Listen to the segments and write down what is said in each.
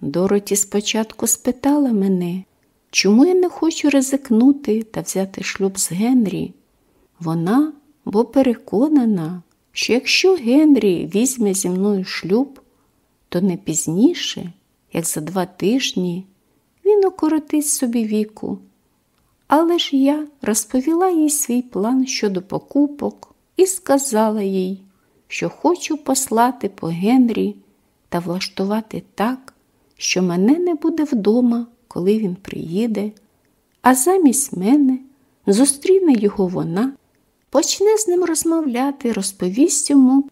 Дороті спочатку спитала мене, чому я не хочу ризикнути та взяти шлюб з Генрі. Вона бо переконана, що якщо Генрі візьме зі мною шлюб, то не пізніше, як за два тижні, він укоротить собі віку. Але ж я розповіла їй свій план щодо покупок і сказала їй, що хочу послати по Генрі та влаштувати так, що мене не буде вдома, коли він приїде, а замість мене зустріне його вона, почне з ним розмовляти, розповість йому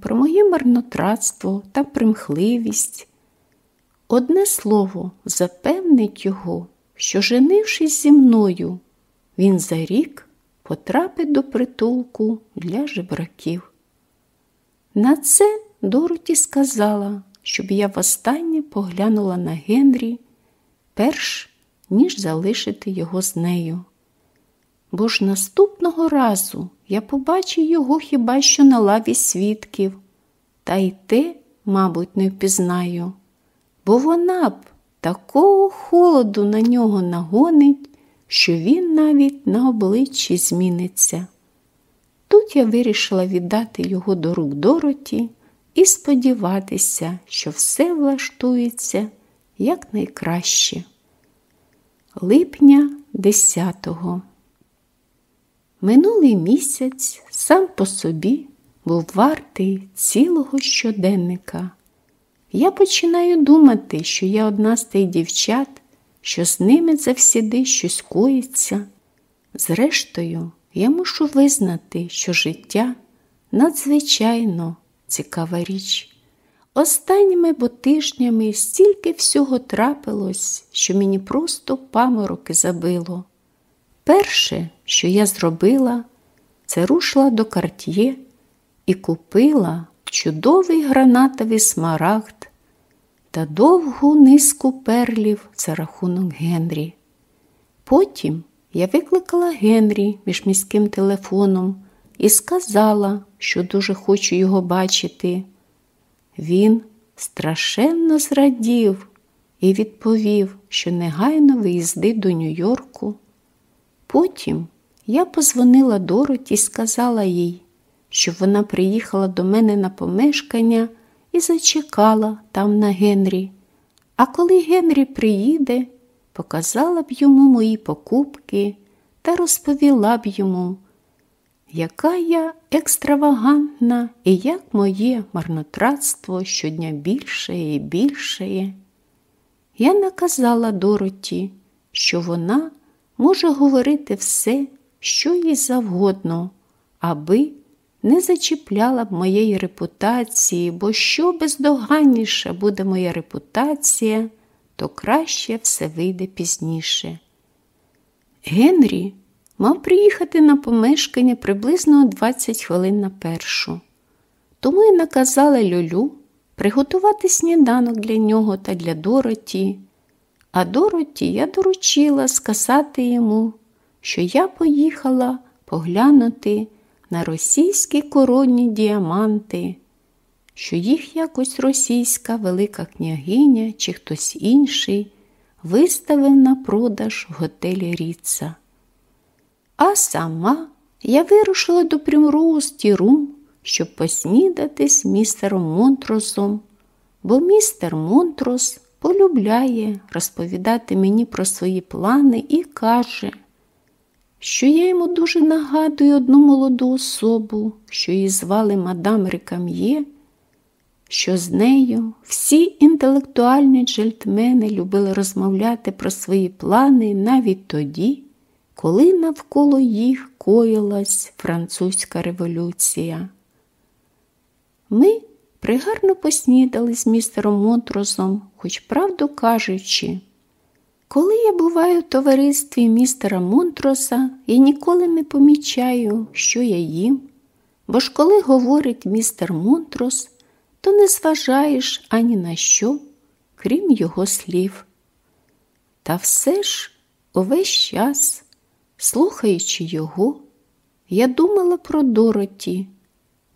про моє марнотратство та примхливість. Одне слово запевнить його, що, женившись зі мною, він за рік потрапить до притулку для жебраків. На це Дороті сказала, щоб я востаннє поглянула на Генрі, перш ніж залишити його з нею. Бо ж наступного разу я побачу його хіба що на лаві свідків, та й те, мабуть, не впізнаю, бо вона б такого холоду на нього нагонить, що він навіть на обличчі зміниться. Тут я вирішила віддати його до рук Дороті і сподіватися, що все влаштується якнайкраще. Липня 10-го Минулий місяць сам по собі був вартий цілого щоденника. Я починаю думати, що я одна з тих дівчат, що з ними завсіди щось коїться. Зрештою, я мушу визнати, що життя надзвичайно цікава річ. Останніми бо тижнями стільки всього трапилось, що мені просто памороки забило. Перше, що я зробила, це рушила до карт'є і купила чудовий гранатовий смарагд та довгу низку перлів за рахунок Генрі. Потім я викликала Генрі між міським телефоном і сказала, що дуже хочу його бачити. Він страшенно зрадів і відповів, що негайно виїздить до Нью-Йорку. Потім я позвонила Дороті і сказала їй, щоб вона приїхала до мене на помешкання і зачекала там на Генрі. А коли Генрі приїде, показала б йому мої покупки та розповіла б йому, яка я екстравагантна і як моє марнотратство щодня більшає і більшає. Я наказала Дороті, що вона може говорити все, що їй завгодно, аби не зачіпляла б моєї репутації, бо що бездоганніше буде моя репутація, то краще все вийде пізніше. Генрі мав приїхати на помешкання приблизно 20 хвилин на першу. Тому я наказала Люлю приготувати сніданок для нього та для Дороті, а Дороті я доручила сказати йому, що я поїхала поглянути на російські коронні діаманти, що їх якось російська велика княгиня чи хтось інший виставив на продаж в готелі Ріца. А сама я вирушила до Примроуз Рум, щоб поснідати з містером Монтросом, бо містер Монтрос полюбляє розповідати мені про свої плани і каже, що я йому дуже нагадую одну молоду особу, що її звали мадам Рекам'є, що з нею всі інтелектуальні джельтмени любили розмовляти про свої плани навіть тоді, коли навколо їх коїлась французька революція. Ми пригарно поснідали з містером Монтрозом, хоч правду кажучи, коли я буваю в товаристві містера Монтроса, я ніколи не помічаю, що я їм, бо ж коли говорить містер Монтрос, то не зважаєш ані на що, крім його слів. Та все ж увесь час, слухаючи його, я думала про Дороті.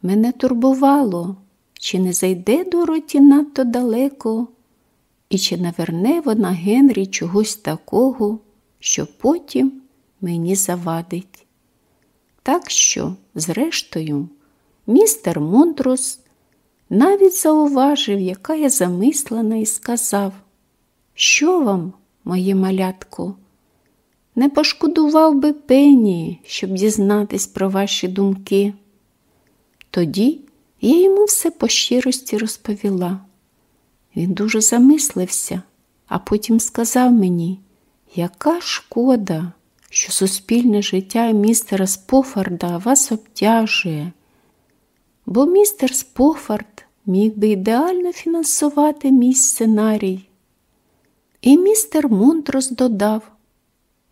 Мене турбувало, чи не зайде Дороті надто далеко і чи наверне вона Генрі чогось такого, що потім мені завадить. Так що, зрештою, містер Монтрус навіть зауважив, яка я замислена, і сказав, що вам, моє малятко, не пошкодував би пені, щоб дізнатись про ваші думки. Тоді я йому все по щирості розповіла. Він дуже замислився, а потім сказав мені, яка шкода, що суспільне життя містера Спофарда вас обтяжує, бо містер Спофард міг би ідеально фінансувати мій сценарій. І містер Монтрос додав,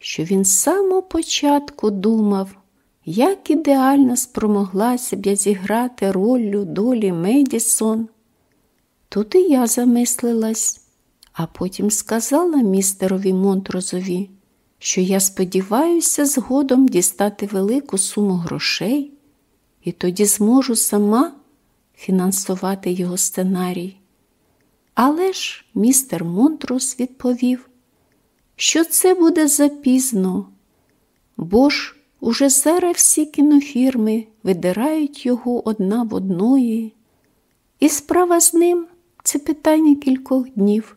що він з самого початку думав, як ідеально спромоглася б я зіграти роллю долі Медісон. Тут і я замислилась, а потім сказала містерові Монтрозові, що я сподіваюся згодом дістати велику суму грошей і тоді зможу сама фінансувати його сценарій. Але ж містер Монтрус відповів, що це буде запізно, бо ж уже зараз всі кінофірми видирають його одна в одної, і справа з ним це питання кількох днів.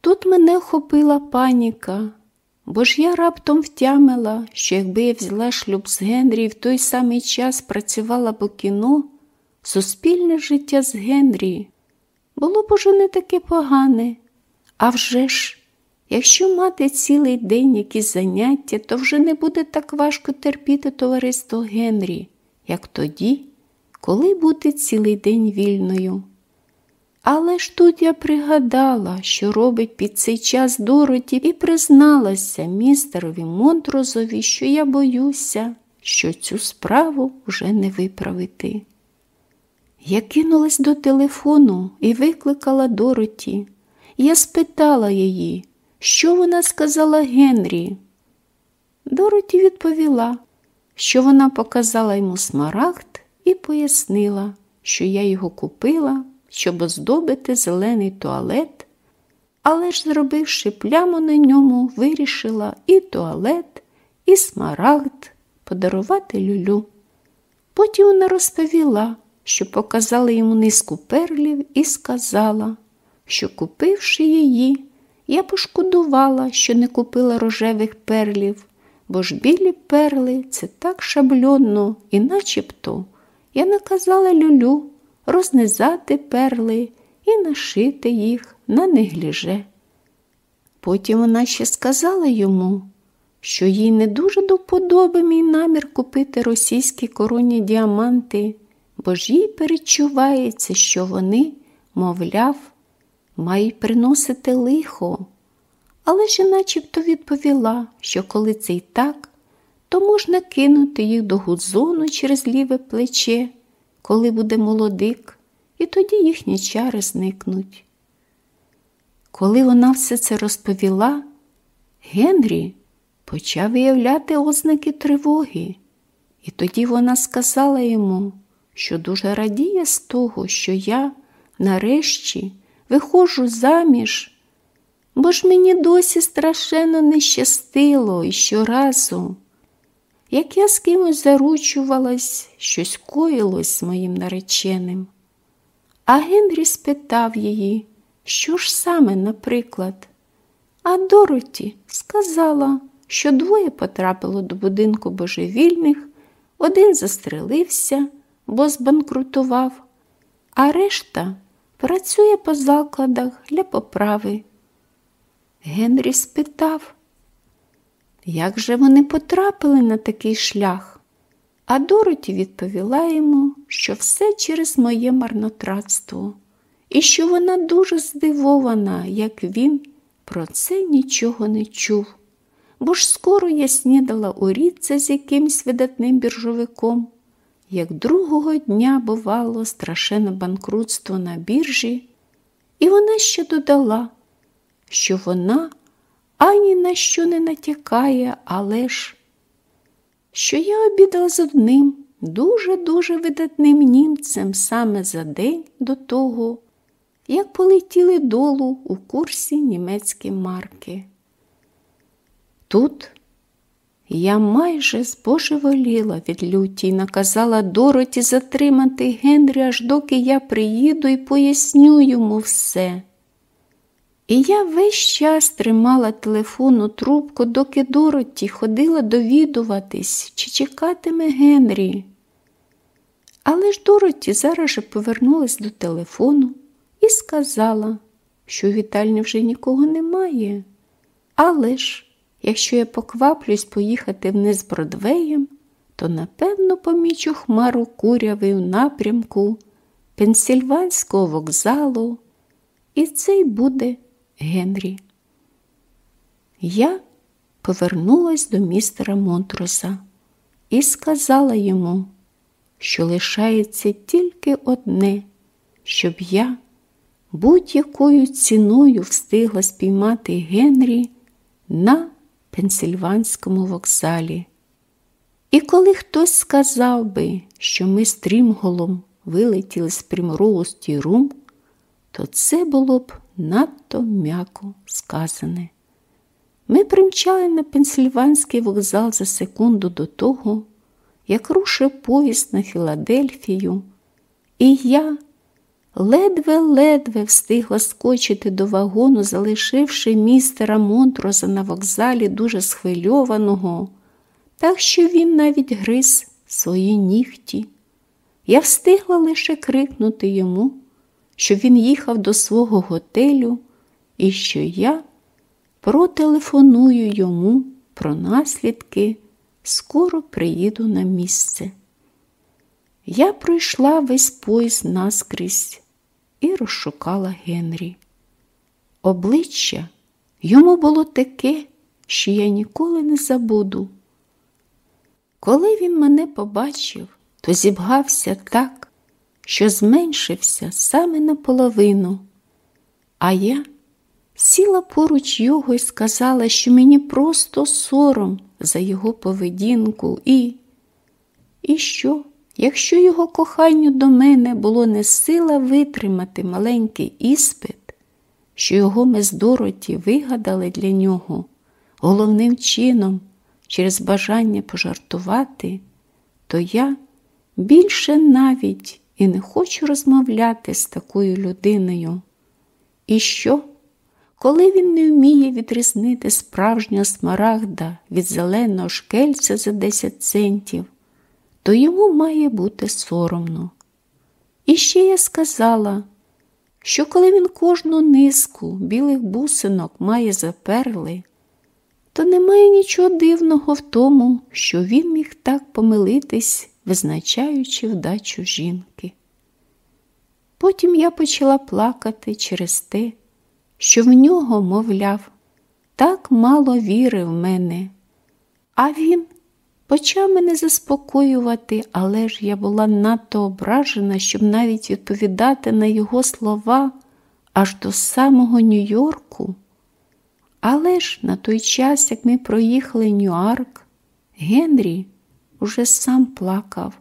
Тут мене охопила паніка, бо ж я раптом втямила, що якби я взяла шлюб з Генрі і в той самий час працювала по кіно, суспільне життя з Генрі було б уже не таке погане. А вже ж, якщо мати цілий день якісь заняття, то вже не буде так важко терпіти товариство Генрі, як тоді, коли бути цілий день вільною. Але ж тут я пригадала, що робить під цей час Дороті, і призналася містерові Монтрозові, що я боюся, що цю справу вже не виправити. Я кинулась до телефону і викликала Дороті. Я спитала її, що вона сказала Генрі. Дороті відповіла, що вона показала йому смарагд і пояснила, що я його купила щоб оздобити зелений туалет, але ж, зробивши пляму на ньому, вирішила і туалет, і смарагд подарувати люлю. Потім вона розповіла, що показала йому низку перлів і сказала, що, купивши її, я пошкодувала, що не купила рожевих перлів, бо ж білі перли це так шабльонно і начебто я наказала люлю рознизати перли і нашити їх на негліже. Потім вона ще сказала йому, що їй не дуже до мій намір купити російські коронні діаманти, бо ж їй перечувається, що вони, мовляв, мають приносити лихо. Але ж начебто відповіла, що коли це й так, то можна кинути їх до гудзону через ліве плече коли буде молодик, і тоді їхні чари зникнуть. Коли вона все це розповіла, Генрі почав виявляти ознаки тривоги, і тоді вона сказала йому, що дуже радіє з того, що я нарешті виходжу заміж, бо ж мені досі страшенно не щастило і щоразу. Як я з кимось заручувалась, щось коїлось з моїм нареченим. А Генрі спитав її, що ж саме, наприклад. А Дороті сказала, що двоє потрапило до будинку божевільних, один застрелився, бо збанкрутував, а решта працює по закладах для поправи. Генрі спитав, як же вони потрапили на такий шлях? А Дороті відповіла йому, що все через моє марнотратство, і що вона дуже здивована, як він про це нічого не чув. Бо ж скоро я снідала у рідце з якимсь видатним біржовиком, як другого дня бувало страшенне банкрутство на біржі, і вона ще додала, що вона ані на що не натякає, але ж, що я обідала з одним дуже-дуже видатним німцем саме за день до того, як полетіли долу у курсі німецькі марки. Тут я майже збожеволіла від люті і наказала Дороті затримати Генрі, аж доки я приїду і поясню йому все. І я весь час тримала телефонну трубку, доки Дороті ходила довідуватись, чи чекатиме Генрі. Але ж Дороті зараз же повернулась до телефону і сказала, що у вітальні вже нікого немає. Але ж, якщо я покваплюсь поїхати вниз Бродвеєм, то напевно помічу хмару куряви у напрямку Пенсільванського вокзалу, і це й буде Генрі. Я повернулась до містера Монтроса і сказала йому, що лишається тільки одне, щоб я будь-якою ціною встигла спіймати Генрі на Пенсільванському вокзалі. І коли хтось сказав би, що ми з Трімголом вилетіли з Примроуз Рум, то це було б надто м'яко сказане. Ми примчали на Пенсільванський вокзал за секунду до того, як рушив поїзд на Філадельфію, і я ледве-ледве встигла скочити до вагону, залишивши містера Монтроза на вокзалі дуже схвильованого, так що він навіть гриз свої нігті. Я встигла лише крикнути йому, що він їхав до свого готелю і що я протелефоную йому про наслідки, скоро приїду на місце. Я пройшла весь поїзд наскрізь і розшукала Генрі. Обличчя йому було таке, що я ніколи не забуду. Коли він мене побачив, то зібгався так, що зменшився саме наполовину, а я сіла поруч його і сказала, що мені просто сором за його поведінку і. І що? Якщо його коханню до мене було не сила витримати маленький іспит, що його ми з Дороті вигадали для нього головним чином через бажання пожартувати, то я більше навіть і не хочу розмовляти з такою людиною. І що, коли він не вміє відрізнити справжнього смарагда від зеленого шкельця за 10 центів? То йому має бути соромно. І ще я сказала, що коли він кожну низку білих бусинок має за перли, то немає нічого дивного в тому, що він міг так помилитись, визначаючи вдачу жінки. Потім я почала плакати через те, що в нього, мовляв, так мало віри в мене, а він Почав мене заспокоювати, але ж я була надто ображена, щоб навіть відповідати на його слова аж до самого Нью-Йорку. Але ж на той час, як ми проїхали Нью-Арк, Генрі уже сам плакав.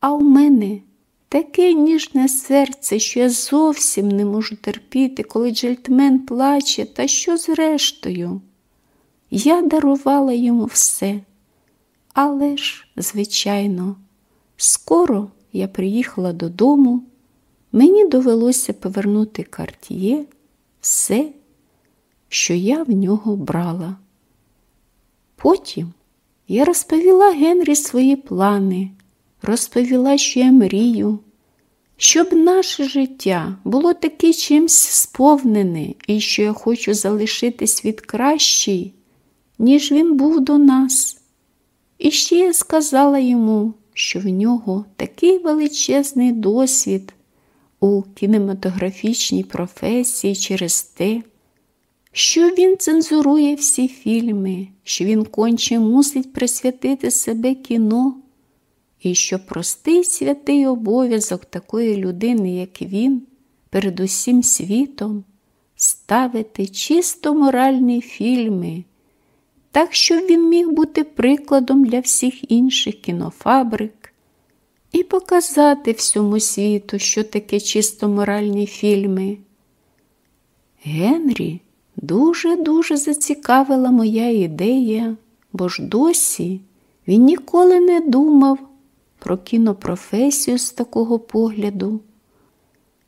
А у мене таке ніжне серце, що я зовсім не можу терпіти, коли джельтмен плаче, та що зрештою. Я дарувала йому все. Але ж, звичайно, скоро я приїхала додому, мені довелося повернути карт'є все, що я в нього брала. Потім я розповіла Генрі свої плани, розповіла, що я мрію, щоб наше життя було таки чимсь сповнене і що я хочу залишити світ кращий, ніж він був до нас. І ще я сказала йому, що в нього такий величезний досвід у кінематографічній професії через те, що він цензурує всі фільми, що він конче мусить присвятити себе кіно, і що простий святий обов'язок такої людини, як він, перед усім світом ставити чисто моральні фільми так, щоб він міг бути прикладом для всіх інших кінофабрик, і показати всьому світу, що таке чисто моральні фільми. Генрі дуже-дуже зацікавила моя ідея, бо ж досі він ніколи не думав про кінопрофесію з такого погляду.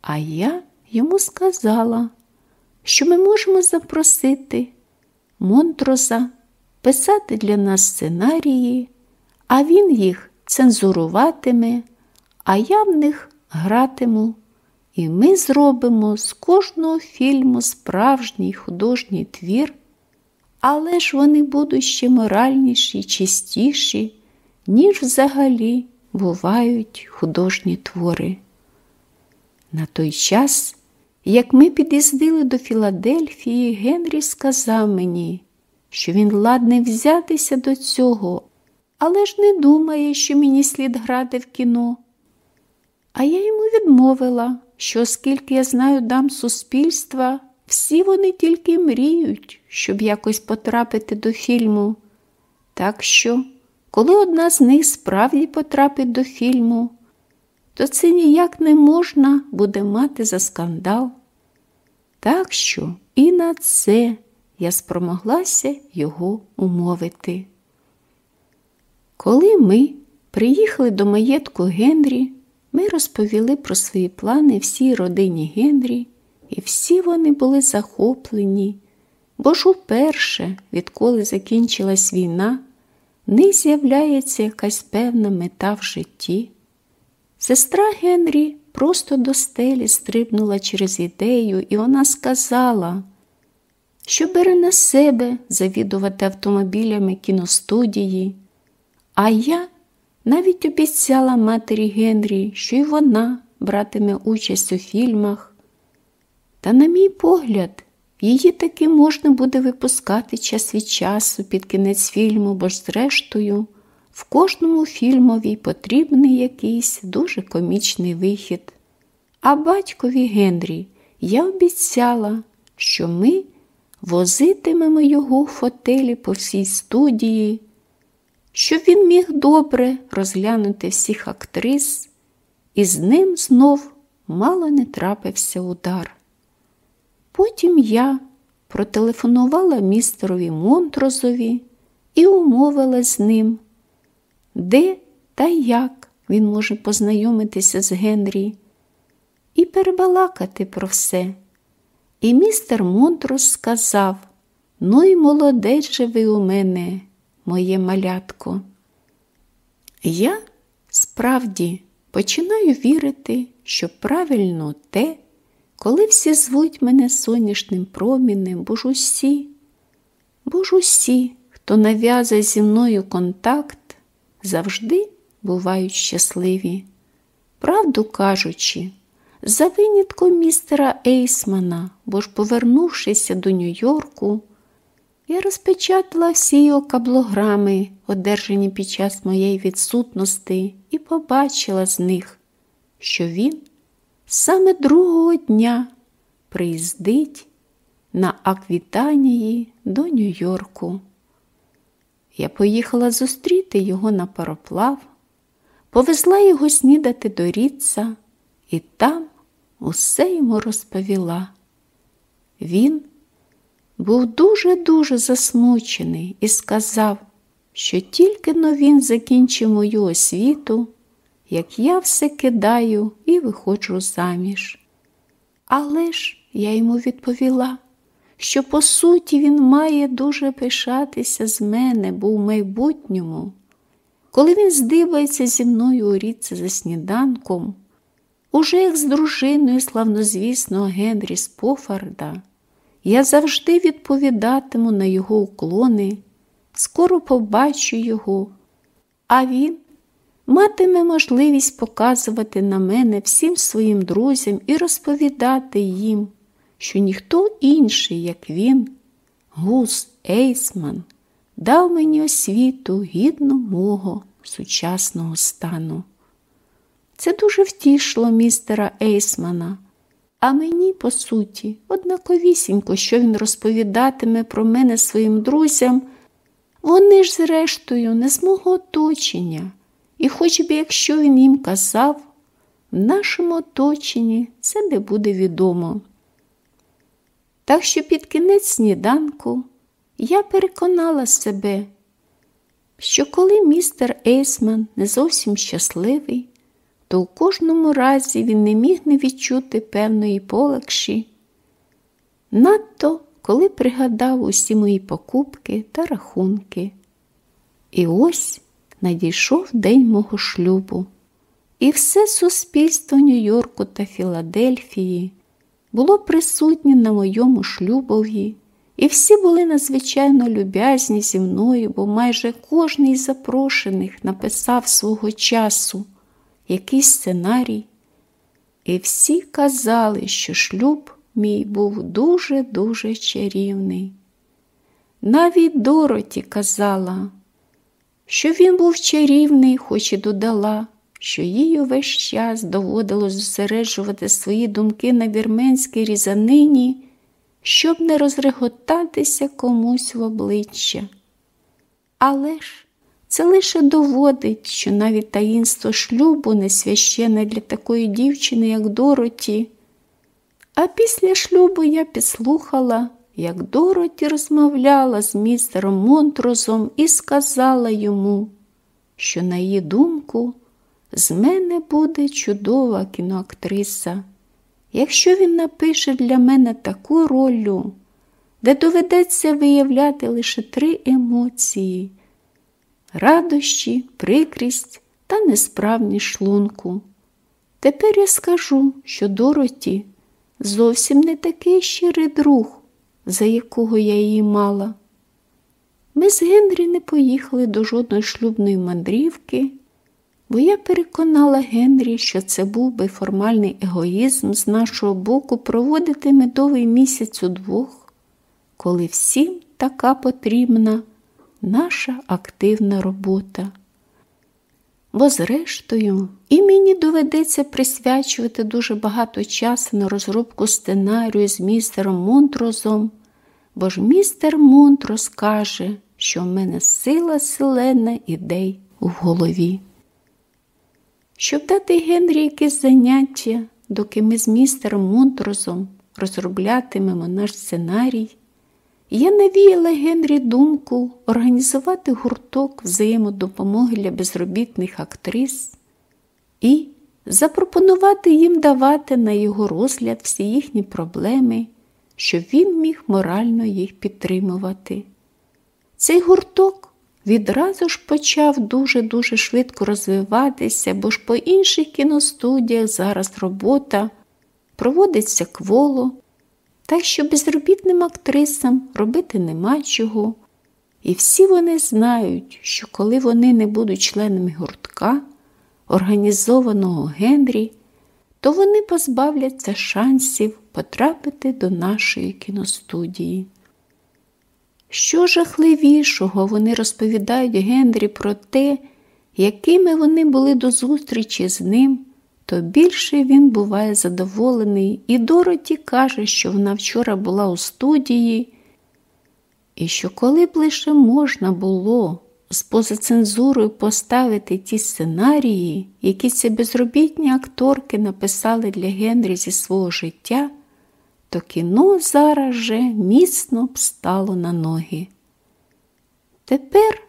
А я йому сказала, що ми можемо запросити Монтроза писати для нас сценарії, а він їх цензуруватиме, а я в них гратиму. І ми зробимо з кожного фільму справжній художній твір, але ж вони будуть ще моральніші, чистіші, ніж взагалі бувають художні твори. На той час, як ми під'їздили до Філадельфії, Генрі сказав мені, що він ладний взятися до цього, але ж не думає, що мені слід грати в кіно. А я йому відмовила, що оскільки я знаю дам суспільства, всі вони тільки мріють, щоб якось потрапити до фільму. Так що, коли одна з них справді потрапить до фільму, то це ніяк не можна буде мати за скандал. Так що і на це я спромоглася його умовити. Коли ми приїхали до маєтку Генрі, ми розповіли про свої плани всій родині Генрі, і всі вони були захоплені, бо ж уперше, відколи закінчилась війна, в з'являється якась певна мета в житті. Сестра Генрі просто до стелі стрибнула через ідею, і вона сказала, що бере на себе завідувати автомобілями кіностудії, а я навіть обіцяла матері Генрі, що й вона братиме участь у фільмах. Та, на мій погляд, її таки можна буде випускати час від часу під кінець фільму, бо ж, зрештою, в кожному фільмові потрібний якийсь дуже комічний вихід. А батькові Генрі я обіцяла, що ми возитимемо його в фотелі по всій студії щоб він міг добре розглянути всіх актрис, і з ним знов мало не трапився удар. Потім я протелефонувала містерові Монтрозові і умовила з ним, де та як він може познайомитися з Генрі і перебалакати про все. І містер Монтроз сказав: Ну і молодець же ви у мене моє малятко. Я справді починаю вірити, що правильно те, коли всі звуть мене сонячним промінем, бо ж усі, бо ж усі, хто нав'язує зі мною контакт, завжди бувають щасливі. Правду кажучи, за винятком містера Ейсмана, бо ж, повернувшися до Нью-Йорку, я розпечатала всі його каблограми, одержані під час моєї відсутності, і побачила з них, що він саме другого дня приїздить на Аквітанії до Нью-Йорку. Я поїхала зустріти його на пароплав, повезла його снідати до Ріца і там усе йому розповіла. Він був дуже-дуже засмучений і сказав, що тільки но він закінчив мою освіту, як я все кидаю і виходжу заміж. Але ж я йому відповіла, що по суті він має дуже пишатися з мене, бо в майбутньому, коли він здивається зі мною у рідці за сніданком, уже як з дружиною славнозвісного Генрі Спофарда. Я завжди відповідатиму на його уклони, скоро побачу його, а він матиме можливість показувати на мене всім своїм друзям і розповідати їм, що ніхто інший, як він, Гус Ейсман, дав мені освіту гідну мого сучасного стану. Це дуже втішило містера Ейсмана. А мені, по суті, однаковісінько, що він розповідатиме про мене своїм друзям, вони ж, зрештою, не з мого оточення і хоч би якщо він їм казав, в нашому оточенні це не буде відомо. Так що під кінець сніданку я переконала себе, що коли містер Ейсман не зовсім щасливий, то у кожному разі він не міг не відчути певної полегші. Надто коли пригадав усі мої покупки та рахунки. І ось надійшов день мого шлюбу, і все суспільство Нью-Йорку та Філадельфії було присутнє на моєму шлюбові, і всі були надзвичайно люб'язні зі мною, бо майже кожен із запрошених написав свого часу якийсь сценарій, і всі казали, що шлюб мій був дуже-дуже чарівний. Навіть Дороті казала, що він був чарівний, хоч і додала, що їй увесь час доводилось зосереджувати свої думки на вірменській різанині, щоб не розреготатися комусь в обличчя. Але ж це лише доводить, що навіть таїнство шлюбу не священне для такої дівчини, як Дороті. А після шлюбу я підслухала, як Дороті розмовляла з містером Монтрозом і сказала йому, що, на її думку, з мене буде чудова кіноактриса, якщо він напише для мене таку роль, де доведеться виявляти лише три емоції радощі, прикрість та несправність шлунку. Тепер я скажу, що Дороті зовсім не такий щирий друг, за якого я її мала. Ми з Генрі не поїхали до жодної шлюбної мандрівки, бо я переконала Генрі, що це був би формальний егоїзм з нашого боку проводити медовий місяць удвох, коли всім така потрібна наша активна робота. Бо, зрештою, і мені доведеться присвячувати дуже багато часу на розробку сценарію з містером Монтрозом, бо ж містер Монтроз каже, що в мене сила селена ідей у голові. Щоб дати Генрі якесь заняття, доки ми з містером Монтрозом розроблятимемо наш сценарій, я навіяла Генрі думку організувати гурток взаємодопомоги для безробітних актрис і запропонувати їм давати на його розгляд всі їхні проблеми, щоб він міг морально їх підтримувати. Цей гурток відразу ж почав дуже-дуже швидко розвиватися, бо ж по інших кіностудіях зараз робота проводиться кволо, так що безробітним актрисам робити нема чого. І всі вони знають, що коли вони не будуть членами гуртка, організованого Генрі, то вони позбавляться шансів потрапити до нашої кіностудії. Що жахливішого вони розповідають Генрі про те, якими вони були до зустрічі з ним то більше він буває задоволений, і Дороті каже, що вона вчора була у студії, і що коли б лише можна було з позацензурою поставити ті сценарії, які ці безробітні акторки написали для Генрі зі свого життя, то кіно зараз же міцно б стало на ноги. Тепер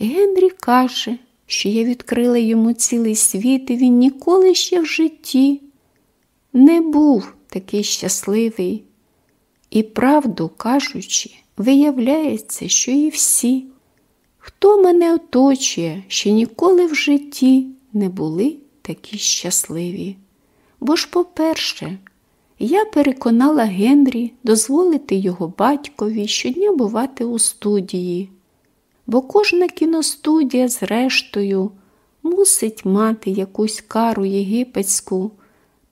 Генрі каже, що я відкрила йому цілий світ, і він ніколи ще в житті не був такий щасливий. І, правду кажучи, виявляється, що і всі, хто мене оточує, ще ніколи в житті не були такі щасливі. Бо ж, по-перше, я переконала Генрі дозволити його батькові щодня бувати у студії бо кожна кіностудія, зрештою, мусить мати якусь кару єгипетську,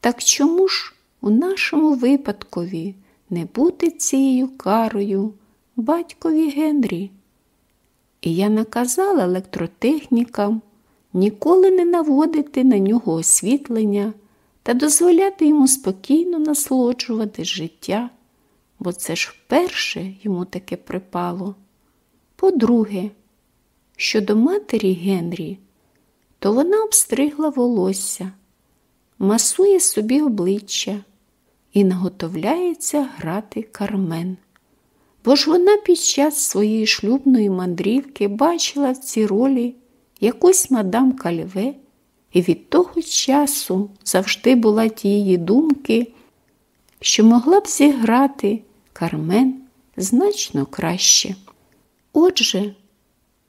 так чому ж у нашому випадкові не бути цією карою батькові Генрі? І я наказала електротехнікам ніколи не наводити на нього освітлення та дозволяти йому спокійно насолоджувати життя, бо це ж вперше йому таке припало. По-друге, щодо матері Генрі, то вона обстригла волосся, масує собі обличчя і наготовляється грати кармен. Бо ж вона під час своєї шлюбної мандрівки бачила в цій ролі якусь мадам Кальве, і від того часу завжди була тієї думки, що могла б зіграти Кармен значно краще. Отже,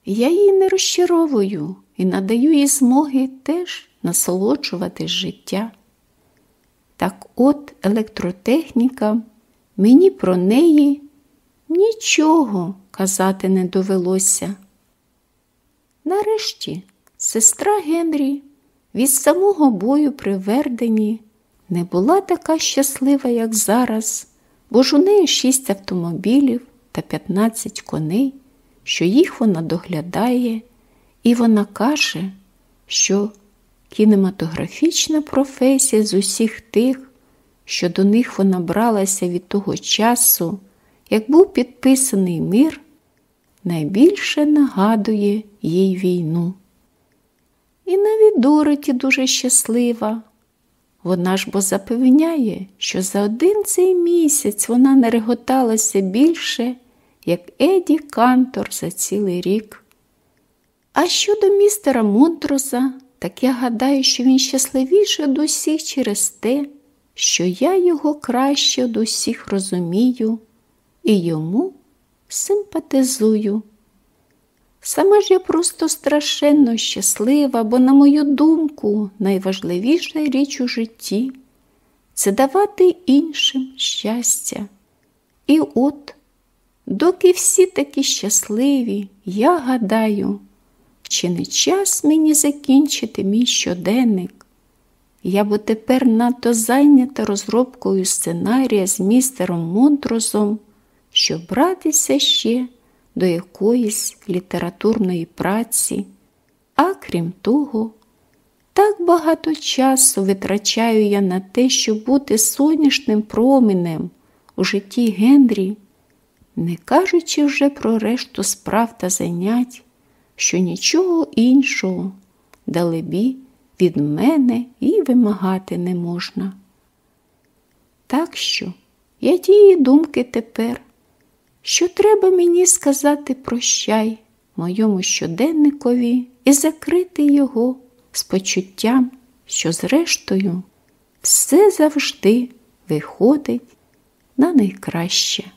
я її не розчаровую і надаю їй змоги теж насолоджувати життя. Так от електротехніка мені про неї нічого казати не довелося. Нарешті сестра Генрі від самого бою при Вердені не була така щаслива, як зараз, бо ж у неї шість автомобілів та 15 коней, що їх вона доглядає, і вона каже, що кінематографічна професія з усіх тих, що до них вона бралася від того часу, як був підписаний мир, найбільше нагадує їй війну. І навіть Дороті дуже щаслива. Вона ж бо запевняє, що за один цей місяць вона не реготалася більше, як Еді Кантор за цілий рік. А щодо містера Монтроза, так я гадаю, що він щасливіший до усіх через те, що я його краще до усіх розумію і йому симпатизую. Сама ж я просто страшенно щаслива, бо, на мою думку, найважливіша річ у житті це давати іншим щастя. І от, доки всі такі щасливі, я гадаю, чи не час мені закінчити мій щоденник? Я бо тепер надто зайнята розробкою сценарія з містером Монтрозом, щоб братися ще до якоїсь літературної праці, а крім того, так багато часу витрачаю я на те, щоб бути сонячним промінем у житті Генрі, не кажучи вже про решту справ та занять, що нічого іншого, далебі, від мене і вимагати не можна. Так що я тієї думки тепер що треба мені сказати прощай моєму щоденникові і закрити його з почуттям, що, зрештою, все завжди виходить на найкраще.